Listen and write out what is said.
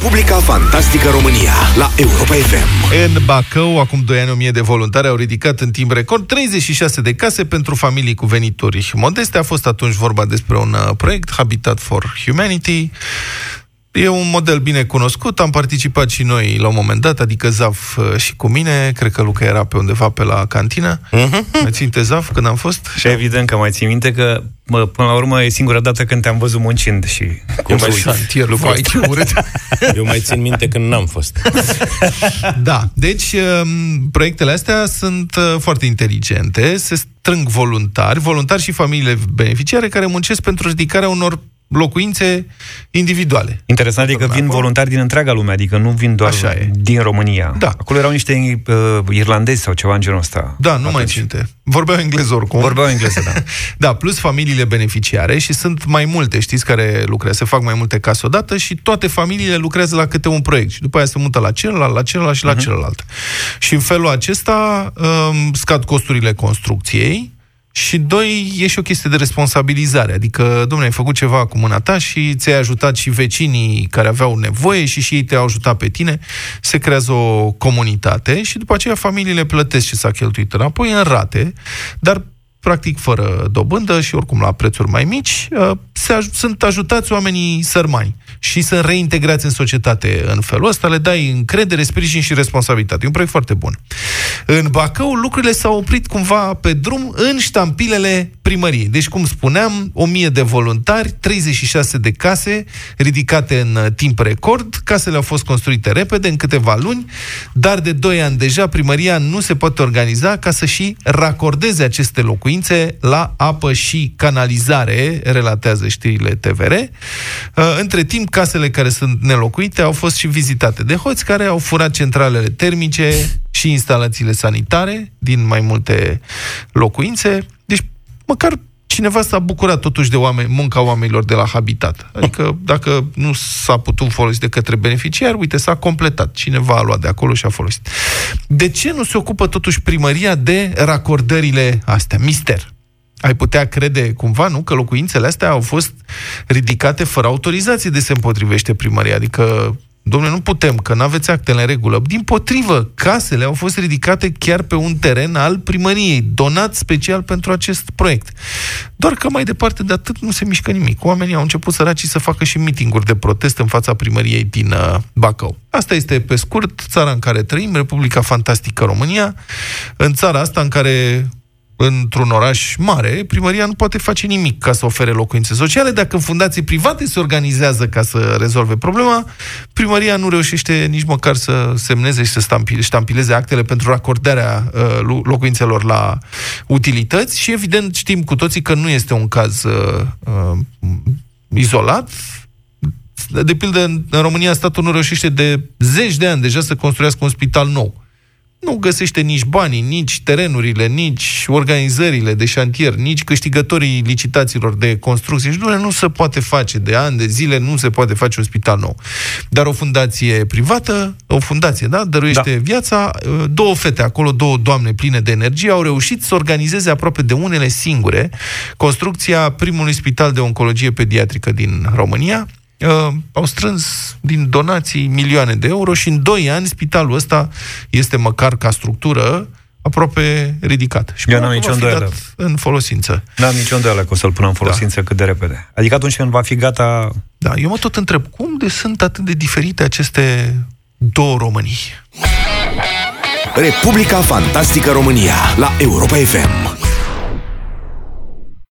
Publica Fantastică România la Europa FM. În Bacău, acum 2 ani, 1000 de voluntari au ridicat în timp record 36 de case pentru familii cu venituri modeste. A fost atunci vorba despre un uh, proiect, Habitat for Humanity. E un model bine cunoscut, am participat și noi la un moment dat, adică Zaf uh, și cu mine, cred că Luca era pe undeva pe la cantină. Uh-huh. Mai ținte Zaf când am fost? Și evident că mai țin minte că, mă, până la urmă, e singura dată când te-am văzut muncind și... Cum mai șantier, vai, ce urât. Eu mai țin minte când n-am fost. Da, deci um, proiectele astea sunt uh, foarte inteligente, se strâng voluntari, voluntari și familiile beneficiare care muncesc pentru ridicarea unor locuințe individuale. Interesant e că vin Acolo. voluntari din întreaga lume, adică nu vin doar Așa e. din România. Da. Acolo erau niște uh, irlandezi sau ceva în genul ăsta. Da, nu mai Atunci. ținte. Vorbeau engleză oricum. Vorbeau engleză, da. Da, plus familiile beneficiare și sunt mai multe, știți, care lucrează, se fac mai multe case odată și toate familiile lucrează la câte un proiect și după aia se mută la celălalt, la celălalt și la uh-huh. celălalt. Și în felul acesta um, scad costurile construcției și doi, e și o chestie de responsabilizare. Adică, domnule, ai făcut ceva cu mâna ta și ți-ai ajutat și vecinii care aveau nevoie și și ei te-au ajutat pe tine. Se creează o comunitate și după aceea familiile plătesc ce s-a cheltuit înapoi în rate, dar practic fără dobândă și oricum la prețuri mai mici, uh, se aj- sunt ajutați oamenii sărmani și sunt reintegrați în societate în felul ăsta, le dai încredere, sprijin și responsabilitate. E un proiect foarte bun. În Bacău lucrurile s-au oprit cumva pe drum în ștampilele primăriei. Deci, cum spuneam, 1000 de voluntari, 36 de case ridicate în uh, timp record. Casele au fost construite repede, în câteva luni, dar de 2 ani deja primăria nu se poate organiza ca să și racordeze aceste locuințe la apă și canalizare, relatează știrile TVR. Uh, Între timp, casele care sunt nelocuite au fost și vizitate de hoți care au furat centralele termice și instalațiile sanitare din mai multe locuințe. Deci, măcar cineva s-a bucurat totuși de oameni, munca oamenilor de la Habitat. Adică, dacă nu s-a putut folosi de către beneficiar, uite, s-a completat. Cineva a luat de acolo și a folosit. De ce nu se ocupă totuși primăria de racordările astea? Mister. Ai putea crede cumva, nu, că locuințele astea au fost ridicate fără autorizație de se împotrivește primăria. Adică, domnule, nu putem, că nu aveți actele în regulă. Din potrivă, casele au fost ridicate chiar pe un teren al primăriei, donat special pentru acest proiect. Doar că mai departe de atât nu se mișcă nimic. Oamenii au început săracii să facă și mitinguri de protest în fața primăriei din uh, Bacău. Asta este, pe scurt, țara în care trăim, Republica Fantastică România, în țara asta în care într-un oraș mare, primăria nu poate face nimic ca să ofere locuințe sociale. Dacă fundații private se organizează ca să rezolve problema, primăria nu reușește nici măcar să semneze și să stampi- ștampileze actele pentru acordarea uh, lo- locuințelor la utilități și evident știm cu toții că nu este un caz uh, uh, izolat. De pildă, în în România statul nu reușește de zeci de ani deja să construiască un spital nou nu găsește nici banii, nici terenurile, nici organizările de șantier, nici câștigătorii licitațiilor de construcție. Și nu, nu se poate face de ani, de zile, nu se poate face un spital nou. Dar o fundație privată, o fundație, da, dăruiește da. viața, două fete acolo, două doamne pline de energie, au reușit să organizeze aproape de unele singure construcția primului spital de oncologie pediatrică din România, uh, au strâns din donații milioane de euro și în 2 ani spitalul ăsta este măcar ca structură aproape ridicat. Și Eu până n-am acum nicio va fi îndoială. dat în folosință. N-am nicio îndoială că o să-l pună în folosință da. cât de repede. Adică atunci când va fi gata... Da, eu mă tot întreb, cum de sunt atât de diferite aceste două Românii? Republica Fantastică România la Europa FM.